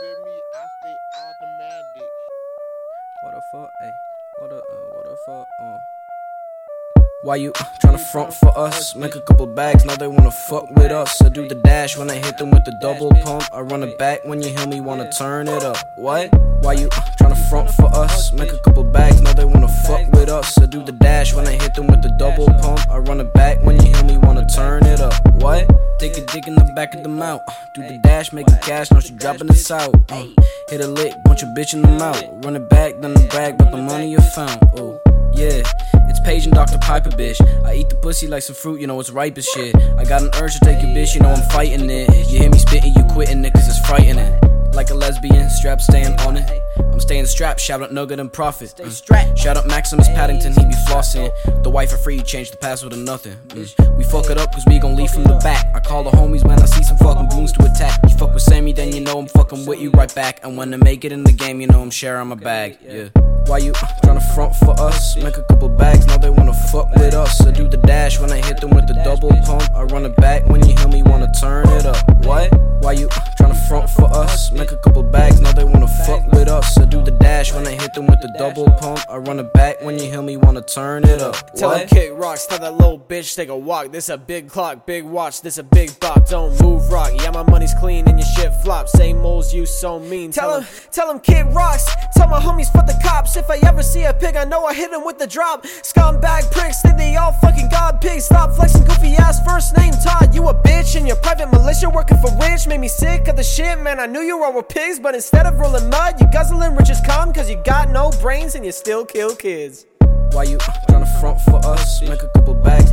send me, I stay automatic. What the fuck? What the uh, what the fuck? Uh. Why you uh, tryna front for us? Make a couple bags, now they wanna fuck with us. I do the dash when I hit them with the double pump. I run it back when you hear me, wanna turn it up. What? Why you tryna front for us? Make a couple bags, now they wanna fuck with us. I do the dash when I hit them with the double pump. I run it back when you hear me, wanna turn it up. What? Take a dick in back of the mouth. Uh, Do the dash, make it cash, now she dropping this out. Uh, hit a lick, bunch of bitch in the mouth. Run it back, then the brag, but the money you found. Oh, yeah. It's Paige and Dr. Piper, bitch. I eat the pussy like some fruit, you know it's ripe as shit. I got an urge to take your bitch, you know I'm fighting it. You hear me spitting, you quitting it, cause it's frightening. Like a lesbian, strap staying on it. I'm staying strapped, shout out Nugget and Profit. Mm. Shout out Maximus Paddington, he be flossing. The wife for free, change the password to nothing. Mm. We fuck it up cause we gon' leave from the back. I call the homies when I see some fucking goons to attack. You fuck with Sammy, then you know I'm fucking with you right back. And when I make it in the game, you know I'm sharing my bag. Yeah. Why you uh, tryna front for us? Make a couple bags, now they wanna fuck with us. I do the dash when I hit them with the double pump. I run it back when Make a couple bags, now they wanna fuck with us. I do the dash when I hit them with the double pump. I run it back when you hear me, wanna turn it up. Tell him What? kick rocks, tell that little bitch take a walk. This a big clock, big watch, this a big bop. Don't move rock, yeah my money's clean and your shit flop. Same moles you so mean. Tell him, tell him kid rocks. Tell my homies fuck the cops. If I ever see a pig, I know I hit him with the drop. Scumbag pricks, think they all fucking pigs. Stop flexing goofy ass first name Todd. You a bitch in your private militia working for rich. Made me sick of the shit, man. I knew you all were pigs, but instead of rolling mud, you guzzling riches calm cause you got no brains and you still kill kids. Why you uh, tryna front for us? Make a couple bags,